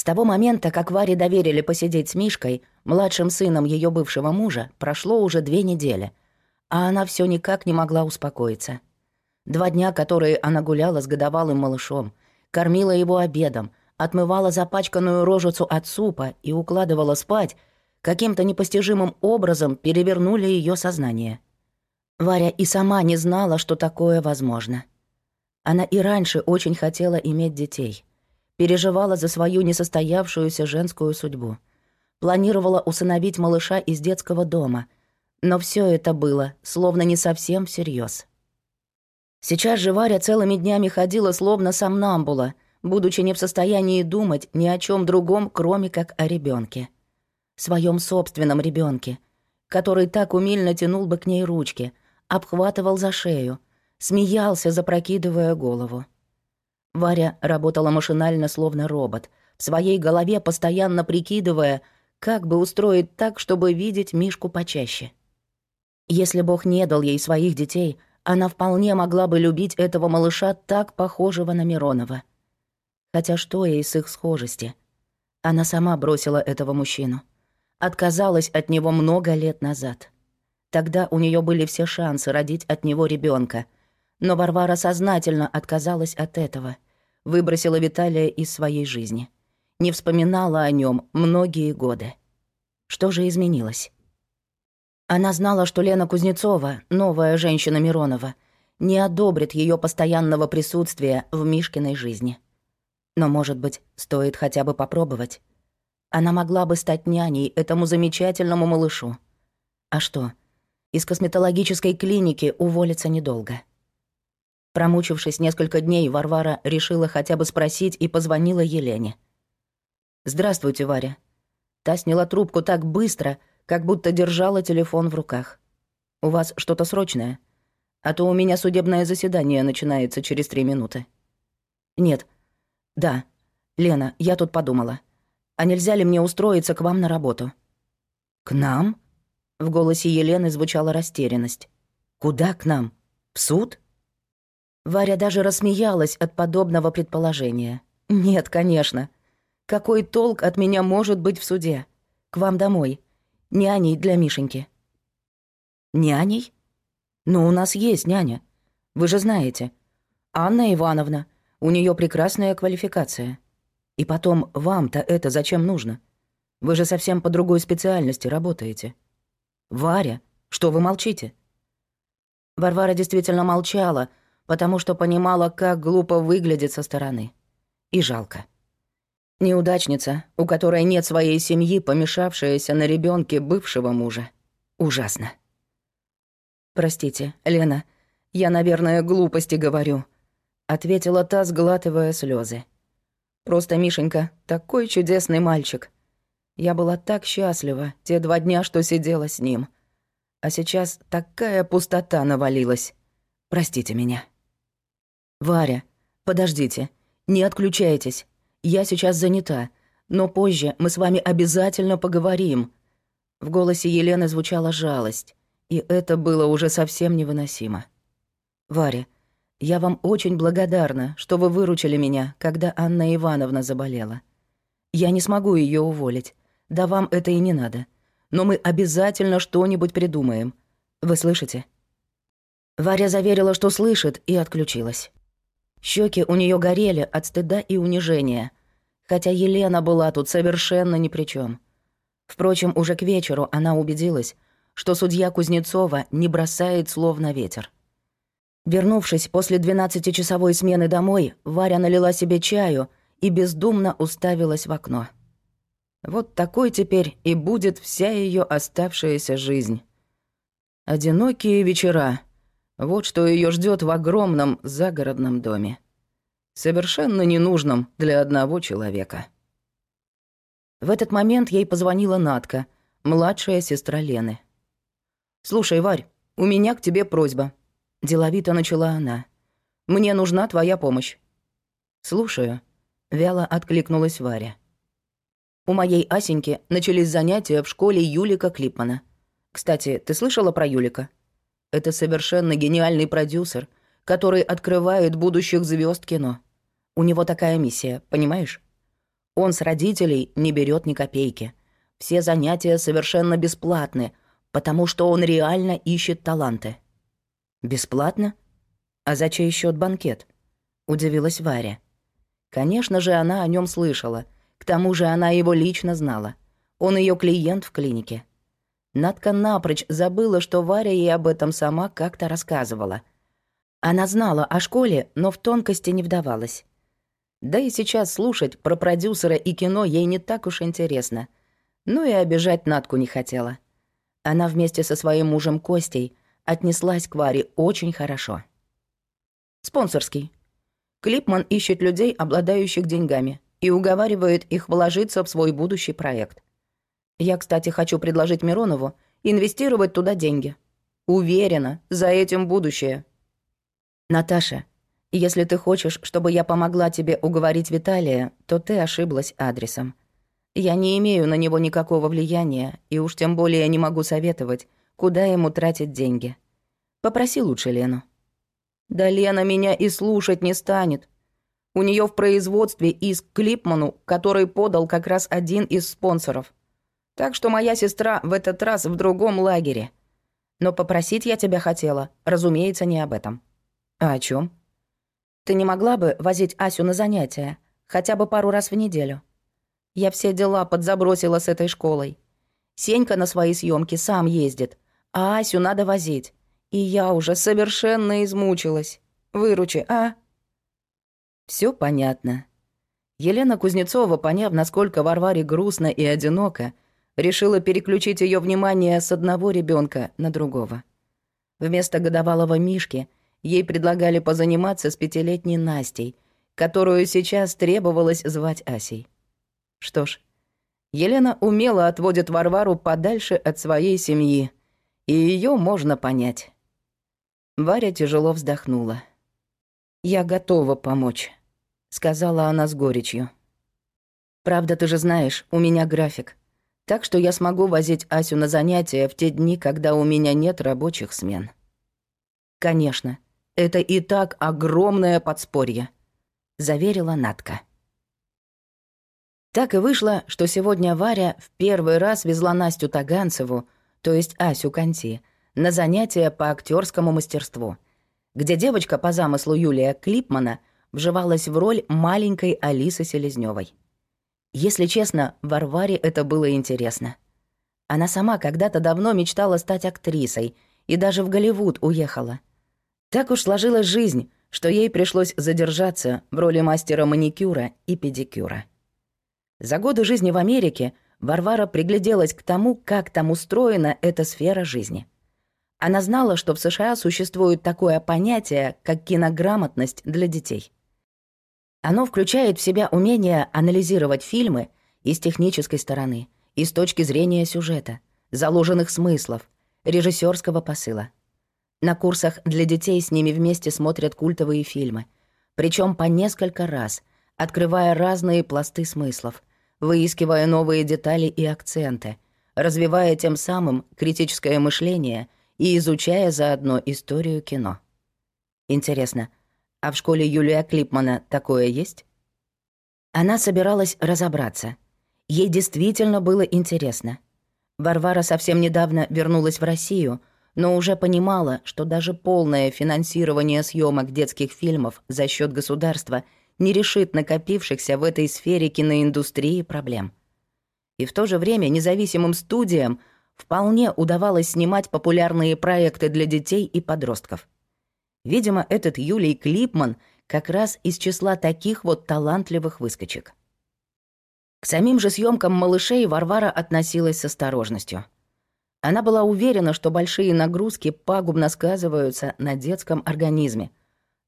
С того момента, как Варе доверили посидеть с Мишкой, младшим сыном ее бывшего мужа, прошло уже две недели, а она все никак не могла успокоиться. Два дня, которые она гуляла с годовалым малышом, кормила его обедом, отмывала запачканную рожицу от супа и укладывала спать, каким-то непостижимым образом перевернули ее сознание. Варя и сама не знала, что такое возможно. Она и раньше очень хотела иметь детей. Переживала за свою несостоявшуюся женскую судьбу. Планировала усыновить малыша из детского дома. Но все это было, словно не совсем всерьез. Сейчас же Варя целыми днями ходила словно сомнамбула, будучи не в состоянии думать ни о чем другом, кроме как о ребенке, Своем собственном ребенке, который так умильно тянул бы к ней ручки, обхватывал за шею — смеялся, запрокидывая голову. Варя работала машинально, словно робот, в своей голове постоянно прикидывая, как бы устроить так, чтобы видеть Мишку почаще. Если Бог не дал ей своих детей, она вполне могла бы любить этого малыша так похожего на Миронова. Хотя что ей с их схожести? Она сама бросила этого мужчину. Отказалась от него много лет назад. Тогда у нее были все шансы родить от него ребенка — но Варвара сознательно отказалась от этого, выбросила Виталия из своей жизни. Не вспоминала о нем многие годы. Что же изменилось? Она знала, что Лена Кузнецова, новая женщина Миронова, не одобрит ее постоянного присутствия в Мишкиной жизни. Но, может быть, стоит хотя бы попробовать. Она могла бы стать няней этому замечательному малышу. А что? Из косметологической клиники уволиться недолго. Промучившись несколько дней, Варвара решила хотя бы спросить и позвонила Елене. «Здравствуйте, Варя». Та сняла трубку так быстро, как будто держала телефон в руках. «У вас что-то срочное? А то у меня судебное заседание начинается через три минуты». «Нет. Да. Лена, я тут подумала. А нельзя ли мне устроиться к вам на работу?» «К нам?» В голосе Елены звучала растерянность. «Куда к нам? В суд?» Варя даже рассмеялась от подобного предположения. «Нет, конечно. Какой толк от меня может быть в суде? К вам домой. Няней для Мишеньки». «Няней? Ну, у нас есть няня. Вы же знаете. Анна Ивановна. У нее прекрасная квалификация. И потом, вам-то это зачем нужно? Вы же совсем по другой специальности работаете. Варя, что вы молчите?» Варвара действительно молчала, потому что понимала, как глупо выглядит со стороны. И жалко. Неудачница, у которой нет своей семьи, помешавшаяся на ребенке бывшего мужа. Ужасно. «Простите, Лена, я, наверное, глупости говорю», — ответила та, сглатывая слезы. «Просто Мишенька такой чудесный мальчик. Я была так счастлива те два дня, что сидела с ним. А сейчас такая пустота навалилась. Простите меня». «Варя, подождите, не отключайтесь. Я сейчас занята, но позже мы с вами обязательно поговорим». В голосе Елены звучала жалость, и это было уже совсем невыносимо. «Варя, я вам очень благодарна, что вы выручили меня, когда Анна Ивановна заболела. Я не смогу ее уволить, да вам это и не надо. Но мы обязательно что-нибудь придумаем. Вы слышите?» Варя заверила, что слышит, и отключилась. Щеки у нее горели от стыда и унижения, хотя Елена была тут совершенно ни при чем. Впрочем, уже к вечеру она убедилась, что судья Кузнецова не бросает слов на ветер. Вернувшись после двенадцатичасовой смены домой, Варя налила себе чаю и бездумно уставилась в окно. Вот такой теперь и будет вся ее оставшаяся жизнь. Одинокие вечера — вот что ее ждет в огромном загородном доме. Совершенно ненужном для одного человека. В этот момент ей позвонила Натка, младшая сестра Лены. «Слушай, Варь, у меня к тебе просьба», — деловито начала она. «Мне нужна твоя помощь». «Слушаю», — вяло откликнулась Варя. «У моей Асеньки начались занятия в школе Юлика Клипмана. Кстати, ты слышала про Юлика?» Это совершенно гениальный продюсер, который открывает будущих звезд кино. У него такая миссия, понимаешь? Он с родителей не берет ни копейки. Все занятия совершенно бесплатны, потому что он реально ищет таланты. Бесплатно? А за чей счет банкет? Удивилась Варя. Конечно же, она о нем слышала. К тому же она его лично знала. Он ее клиент в клинике. Надка напрочь забыла, что Варя ей об этом сама как-то рассказывала. Она знала о школе, но в тонкости не вдавалась. Да и сейчас слушать про продюсера и кино ей не так уж интересно. Ну и обижать Натку не хотела. Она вместе со своим мужем Костей отнеслась к Варе очень хорошо. Спонсорский. Клипман ищет людей, обладающих деньгами, и уговаривает их вложиться в свой будущий проект. Я, кстати, хочу предложить Миронову инвестировать туда деньги. Уверена, за этим будущее. Наташа, если ты хочешь, чтобы я помогла тебе уговорить Виталия, то ты ошиблась адресом. Я не имею на него никакого влияния, и уж тем более не могу советовать, куда ему тратить деньги. Попроси лучше Лену. Да Лена меня и слушать не станет. У нее в производстве иск Клипману, который подал как раз один из спонсоров. Так что моя сестра в этот раз в другом лагере. Но попросить я тебя хотела, разумеется, не об этом. А о чем? Ты не могла бы возить Асю на занятия, хотя бы пару раз в неделю? Я все дела подзабросила с этой школой. Сенька на свои съемки сам ездит, а Асю надо возить. И я уже совершенно измучилась. Выручи, а?» Все понятно. Елена Кузнецова, поняв, насколько Варваре грустно и одиноко, решила переключить ее внимание с одного ребенка на другого. Вместо годовалого Мишки ей предлагали позаниматься с пятилетней Настей, которую сейчас требовалось звать Асей. Что ж, Елена умело отводит Варвару подальше от своей семьи, и ее можно понять. Варя тяжело вздохнула. «Я готова помочь», — сказала она с горечью. «Правда, ты же знаешь, у меня график. Так что я смогу возить Асю на занятия в те дни, когда у меня нет рабочих смен». «Конечно, это и так огромное подспорье», — заверила Натка. Так и вышло, что сегодня Варя в первый раз везла Настю Таганцеву, то есть Асю Канти, на занятия по актерскому мастерству, где девочка по замыслу Юлия Клипмана вживалась в роль маленькой Алисы Селезнёвой. Если честно, Варваре это было интересно. Она сама когда-то давно мечтала стать актрисой и даже в Голливуд уехала. Так уж сложилась жизнь, что ей пришлось задержаться в роли мастера маникюра и педикюра. За годы жизни в Америке Варвара пригляделась к тому, как там устроена эта сфера жизни — она знала, что в США существует такое понятие, как кинограмотность для детей. Оно включает в себя умение анализировать фильмы и с технической стороны, и с точки зрения сюжета, заложенных смыслов, режиссерского посыла. На курсах для детей с ними вместе смотрят культовые фильмы, причем по несколько раз, открывая разные пласты смыслов, выискивая новые детали и акценты, развивая тем самым критическое мышление — и изучая заодно историю кино. Интересно, а в школе Юлия Клипмана такое есть? Она собиралась разобраться. Ей действительно было интересно. Варвара совсем недавно вернулась в Россию, но уже понимала, что даже полное финансирование съемок детских фильмов за счет государства не решит накопившихся в этой сфере киноиндустрии проблем. И в то же время независимым студиям вполне удавалось снимать популярные проекты для детей и подростков. Видимо, этот Юлий Клипман как раз из числа таких вот талантливых выскочек. К самим же съемкам малышей Варвара относилась с осторожностью. Она была уверена, что большие нагрузки пагубно сказываются на детском организме,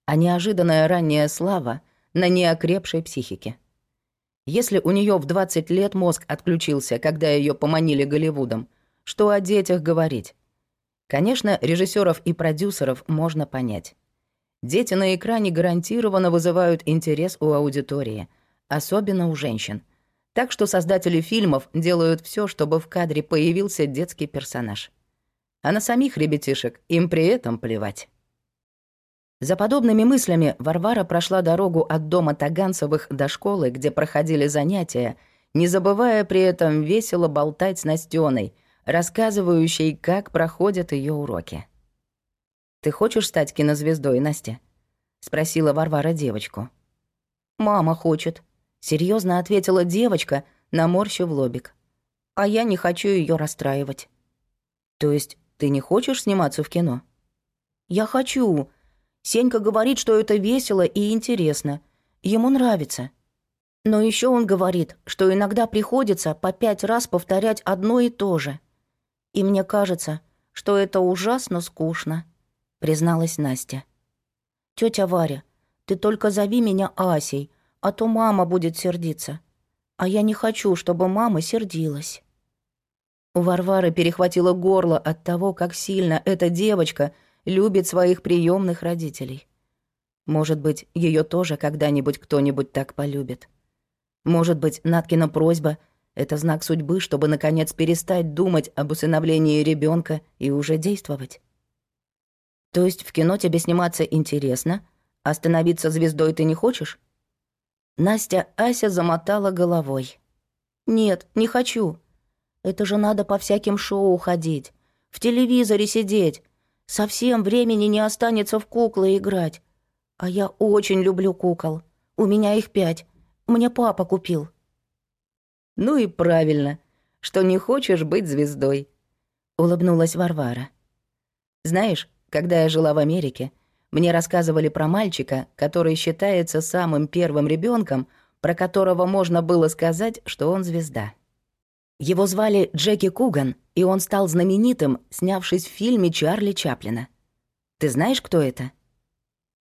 а неожиданная ранняя слава — на неокрепшей психике. Если у нее в 20 лет мозг отключился, когда ее поманили Голливудом — что о детях говорить? Конечно, режиссеров и продюсеров можно понять. Дети на экране гарантированно вызывают интерес у аудитории, особенно у женщин. Так что создатели фильмов делают все, чтобы в кадре появился детский персонаж. А на самих ребятишек им при этом плевать. За подобными мыслями Варвара прошла дорогу от дома Таганцевых до школы, где проходили занятия, не забывая при этом весело болтать с Настёной, рассказывающей, как проходят ее уроки. «Ты хочешь стать кинозвездой, Настя?» — спросила Варвара девочку. «Мама хочет», — серьезно ответила девочка, наморщив лобик. «А я не хочу ее расстраивать». «То есть ты не хочешь сниматься в кино?» «Я хочу», Сенька говорит, что это весело и интересно. Ему нравится. Но еще он говорит, что иногда приходится по пять раз повторять одно и то же. И мне кажется, что это ужасно скучно, призналась Настя. Тетя Варя, ты только зови меня Асей, а то мама будет сердиться. А я не хочу, чтобы мама сердилась. У Варвары перехватило горло от того, как сильно эта девочка — любит своих приемных родителей. Может быть, ее тоже когда-нибудь кто-нибудь так полюбит. Может быть, Наткина просьба — это знак судьбы, чтобы, наконец, перестать думать об усыновлении ребенка и уже действовать. То есть в кино тебе сниматься интересно, а становиться звездой ты не хочешь? Настя Ася замотала головой. «Нет, не хочу. Это же надо по всяким шоу ходить, в телевизоре сидеть, Совсем времени не останется в куклы играть. А я очень люблю кукол. У меня их пять. Мне папа купил». «Ну и правильно, что не хочешь быть звездой», — улыбнулась Варвара. «Знаешь, когда я жила в Америке, мне рассказывали про мальчика, который считается самым первым ребенком, про которого можно было сказать, что он звезда. Его звали Джеки Куган, и он стал знаменитым, снявшись в фильме Чарли Чаплина. Ты знаешь, кто это?»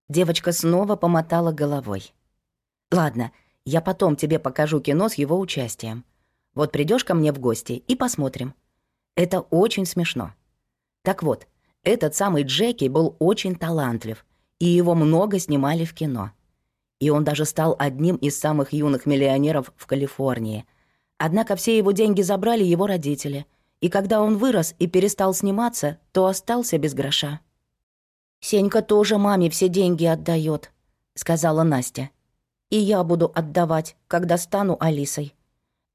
Девочка снова помотала головой. «Ладно, я потом тебе покажу кино с его участием. Вот придешь ко мне в гости и посмотрим. Это очень смешно. Так вот, этот самый Джеки был очень талантлив, и его много снимали в кино. И он даже стал одним из самых юных миллионеров в Калифорнии — Однако все его деньги забрали его родители, и когда он вырос и перестал сниматься, то остался без гроша. «Сенька тоже маме все деньги отдает, сказала Настя. «И я буду отдавать, когда стану Алисой.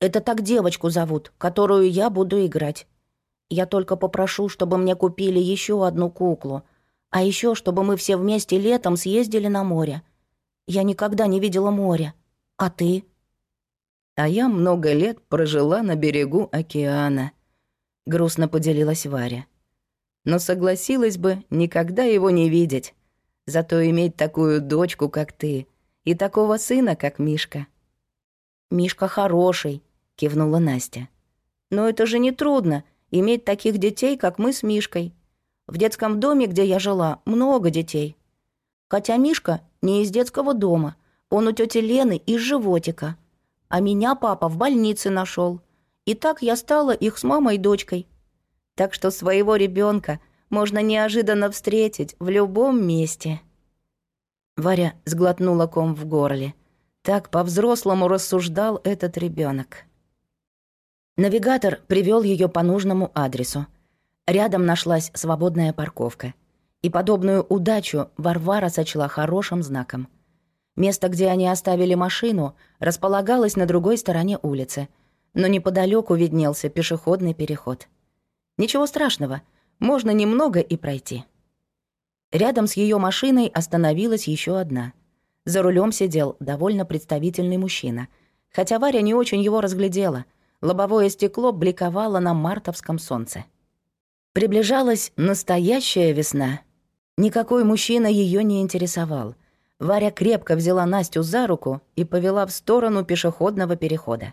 Это так девочку зовут, которую я буду играть. Я только попрошу, чтобы мне купили еще одну куклу, а еще чтобы мы все вместе летом съездили на море. Я никогда не видела моря. А ты?» А я много лет прожила на берегу океана. Грустно поделилась Варя. Но согласилась бы никогда его не видеть. Зато иметь такую дочку, как ты, и такого сына, как Мишка. «Мишка хороший», — кивнула Настя. «Но это же не трудно, иметь таких детей, как мы с Мишкой. В детском доме, где я жила, много детей. Хотя Мишка не из детского дома, он у тети Лены из животика а меня папа в больнице нашел. И так я стала их с мамой и дочкой. Так что своего ребенка можно неожиданно встретить в любом месте. Варя сглотнула ком в горле. Так по-взрослому рассуждал этот ребенок. Навигатор привел ее по нужному адресу. Рядом нашлась свободная парковка. И подобную удачу Варвара сочла хорошим знаком — Место, где они оставили машину, располагалось на другой стороне улицы, но неподалеку виднелся пешеходный переход. Ничего страшного, можно немного и пройти. Рядом с ее машиной остановилась еще одна. За рулем сидел довольно представительный мужчина, хотя Варя не очень его разглядела. Лобовое стекло бликовало на мартовском солнце. Приближалась настоящая весна. Никакой мужчина ее не интересовал — Варя крепко взяла Настю за руку и повела в сторону пешеходного перехода.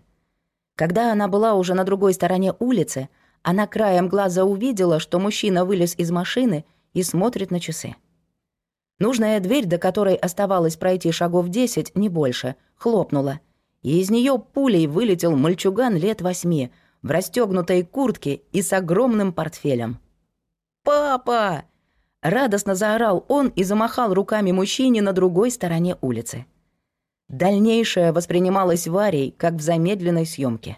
Когда она была уже на другой стороне улицы, она краем глаза увидела, что мужчина вылез из машины и смотрит на часы. Нужная дверь, до которой оставалось пройти шагов десять, не больше, хлопнула, и из нее пулей вылетел мальчуган лет восьми в расстегнутой куртке и с огромным портфелем. «Папа!» Радостно заорал он и замахал руками мужчине на другой стороне улицы. Дальнейшее воспринималось Варей, как в замедленной съемке.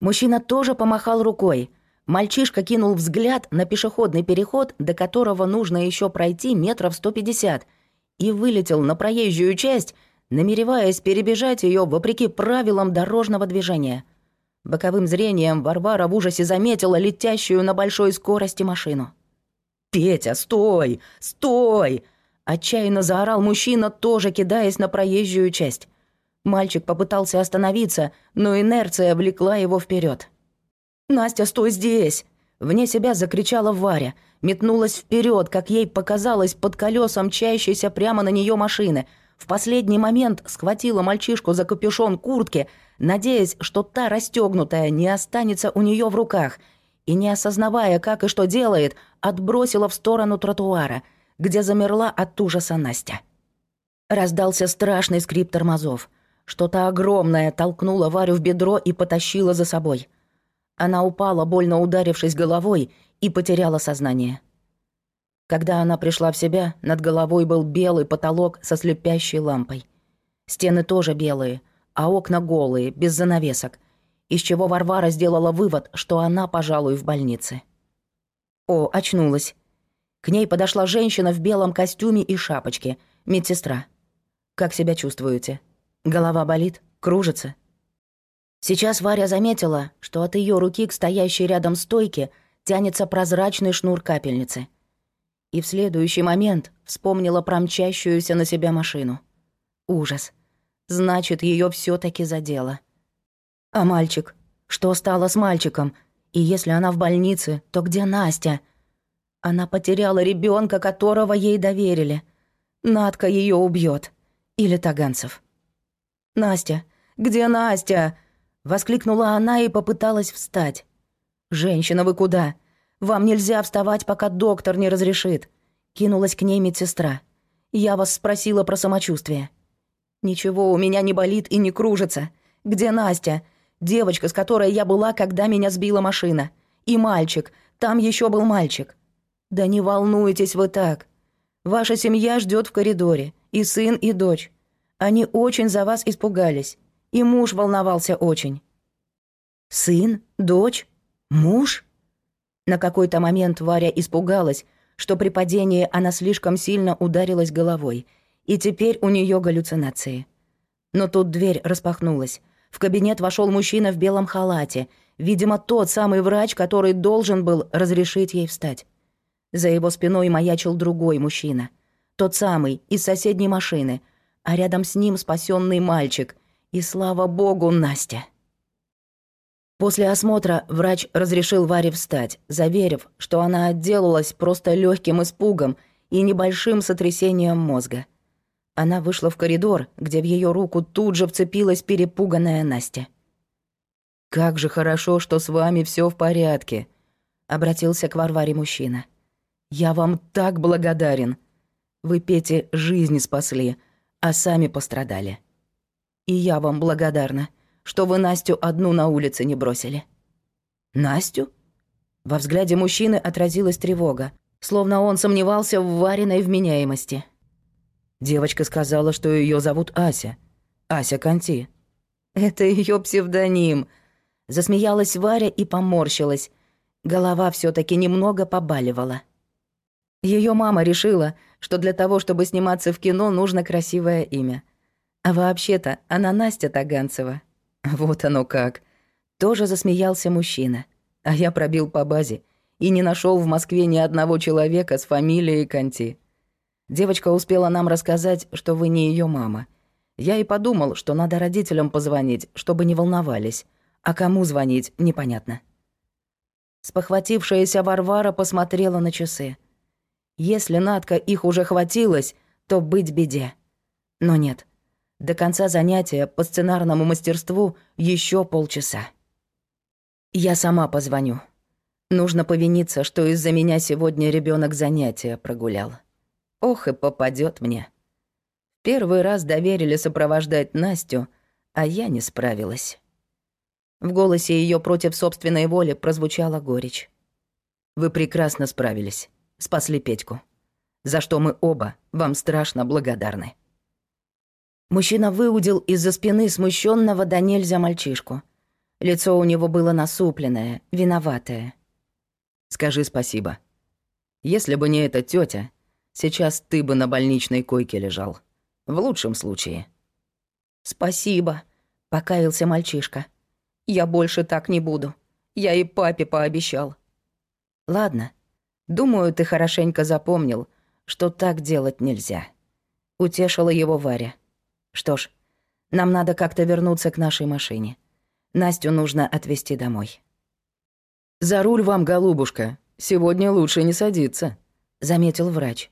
Мужчина тоже помахал рукой. Мальчишка кинул взгляд на пешеходный переход, до которого нужно еще пройти метров 150, и вылетел на проезжую часть, намереваясь перебежать ее вопреки правилам дорожного движения. Боковым зрением Варвара в ужасе заметила летящую на большой скорости машину. «Петя, стой! Стой!» Отчаянно заорал мужчина, тоже кидаясь на проезжую часть. Мальчик попытался остановиться, но инерция влекла его вперед. «Настя, стой здесь!» Вне себя закричала Варя, метнулась вперед, как ей показалось, под колесом мчащейся прямо на нее машины. В последний момент схватила мальчишку за капюшон куртки, надеясь, что та расстегнутая не останется у нее в руках, и, не осознавая, как и что делает, отбросила в сторону тротуара, где замерла от ужаса Настя. Раздался страшный скрип тормозов. Что-то огромное толкнуло Варю в бедро и потащило за собой — она упала, больно ударившись головой, и потеряла сознание. Когда она пришла в себя, над головой был белый потолок со слепящей лампой. Стены тоже белые, а окна голые, без занавесок, из чего Варвара сделала вывод, что она, пожалуй, в больнице. О, очнулась. К ней подошла женщина в белом костюме и шапочке, медсестра. «Как себя чувствуете? Голова болит? Кружится?» Сейчас Варя заметила, что от ее руки к стоящей рядом стойке тянется прозрачный шнур капельницы. И в следующий момент вспомнила промчащуюся на себя машину. Ужас. Значит, ее все таки задело. А мальчик? Что стало с мальчиком? И если она в больнице, то где Настя? Она потеряла ребенка, которого ей доверили. Надка ее убьет. Или Таганцев. «Настя! Где Настя?» Воскликнула она и попыталась встать. «Женщина, вы куда? Вам нельзя вставать, пока доктор не разрешит». Кинулась к ней медсестра. «Я вас спросила про самочувствие». «Ничего у меня не болит и не кружится. Где Настя? Девочка, с которой я была, когда меня сбила машина. И мальчик. Там еще был мальчик». «Да не волнуйтесь вы так. Ваша семья ждет в коридоре. И сын, и дочь. Они очень за вас испугались. И муж волновался очень. Сын? Дочь? Муж? На какой-то момент Варя испугалась, что при падении она слишком сильно ударилась головой, и теперь у нее галлюцинации. Но тут дверь распахнулась. В кабинет вошел мужчина в белом халате, видимо, тот самый врач, который должен был разрешить ей встать. За его спиной маячил другой мужчина. Тот самый, из соседней машины, а рядом с ним спасенный мальчик, и слава богу, Настя. После осмотра врач разрешил Варе встать, заверив, что она отделалась просто легким испугом и небольшим сотрясением мозга. Она вышла в коридор, где в ее руку тут же вцепилась перепуганная Настя. «Как же хорошо, что с вами все в порядке», — обратился к Варваре мужчина. «Я вам так благодарен. Вы Пете жизнь спасли, а сами пострадали». И я вам благодарна, что вы Настю одну на улице не бросили». «Настю?» Во взгляде мужчины отразилась тревога, словно он сомневался в Вариной вменяемости. Девочка сказала, что ее зовут Ася. Ася Канти. «Это ее псевдоним», — засмеялась Варя и поморщилась. Голова все таки немного побаливала. Ее мама решила, что для того, чтобы сниматься в кино, нужно красивое имя. А вообще-то она Настя Таганцева. Вот оно как. Тоже засмеялся мужчина. А я пробил по базе и не нашел в Москве ни одного человека с фамилией Канти. Девочка успела нам рассказать, что вы не ее мама. Я и подумал, что надо родителям позвонить, чтобы не волновались. А кому звонить, непонятно. Спохватившаяся Варвара посмотрела на часы. Если Надка их уже хватилась, то быть беде. Но нет. До конца занятия по сценарному мастерству еще полчаса. Я сама позвоню. Нужно повиниться, что из-за меня сегодня ребенок занятия прогулял. Ох и попадет мне. Первый раз доверили сопровождать Настю, а я не справилась. В голосе ее против собственной воли прозвучала горечь. Вы прекрасно справились. Спасли Петьку. За что мы оба вам страшно благодарны. Мужчина выудил из-за спины смущенного до нельзя мальчишку. Лицо у него было насупленное, виноватое. Скажи спасибо. Если бы не эта тетя, сейчас ты бы на больничной койке лежал. В лучшем случае. Спасибо, покаялся мальчишка. Я больше так не буду. Я и папе пообещал. Ладно. Думаю, ты хорошенько запомнил, что так делать нельзя. Утешила его Варя. Что ж, нам надо как-то вернуться к нашей машине. Настю нужно отвезти домой. «За руль вам, голубушка. Сегодня лучше не садиться», — заметил врач.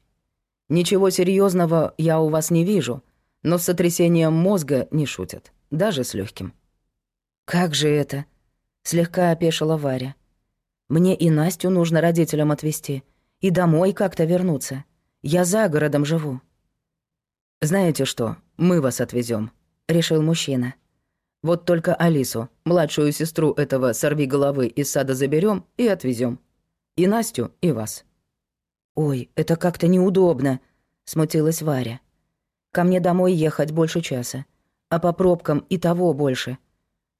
«Ничего серьезного я у вас не вижу, но с сотрясением мозга не шутят, даже с легким. «Как же это?» — слегка опешила Варя. «Мне и Настю нужно родителям отвезти, и домой как-то вернуться. Я за городом живу». «Знаете что, мы вас отвезем, решил мужчина. «Вот только Алису, младшую сестру этого сорви головы из сада заберем и отвезем. И Настю, и вас». «Ой, это как-то неудобно», — смутилась Варя. «Ко мне домой ехать больше часа, а по пробкам и того больше.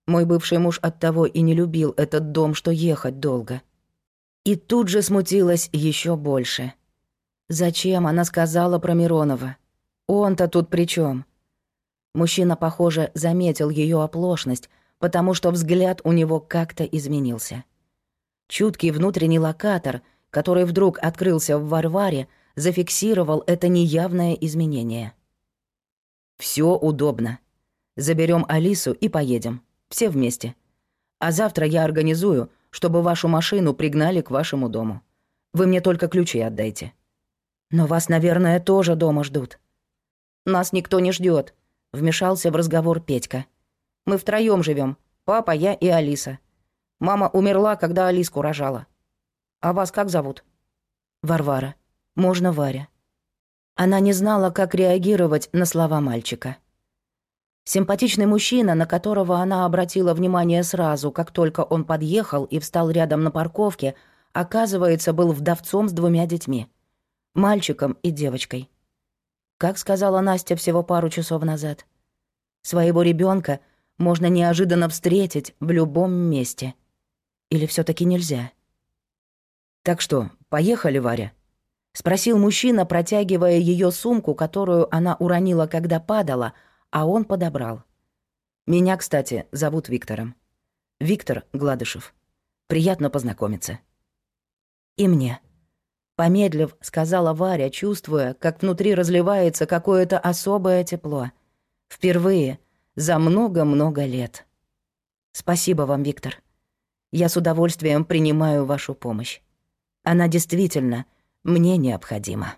Мой бывший муж от того и не любил этот дом, что ехать долго». И тут же смутилась еще больше. Зачем она сказала про Миронова? Он-то тут при чем? Мужчина, похоже, заметил ее оплошность, потому что взгляд у него как-то изменился. Чуткий внутренний локатор, который вдруг открылся в Варваре, зафиксировал это неявное изменение. Все удобно. Заберем Алису и поедем. Все вместе. А завтра я организую, чтобы вашу машину пригнали к вашему дому. Вы мне только ключи отдайте. Но вас, наверное, тоже дома ждут. Нас никто не ждет, вмешался в разговор Петька. Мы втроем живем, папа, я и Алиса. Мама умерла, когда Алиску рожала. А вас как зовут? Варвара. Можно Варя. Она не знала, как реагировать на слова мальчика. Симпатичный мужчина, на которого она обратила внимание сразу, как только он подъехал и встал рядом на парковке, оказывается, был вдовцом с двумя детьми. Мальчиком и девочкой. Как сказала Настя всего пару часов назад. Своего ребенка можно неожиданно встретить в любом месте. Или все таки нельзя? «Так что, поехали, Варя?» — спросил мужчина, протягивая ее сумку, которую она уронила, когда падала, а он подобрал. «Меня, кстати, зовут Виктором. Виктор Гладышев. Приятно познакомиться». «И мне», Помедлив, сказала Варя, чувствуя, как внутри разливается какое-то особое тепло. Впервые за много-много лет. Спасибо вам, Виктор. Я с удовольствием принимаю вашу помощь. Она действительно мне необходима.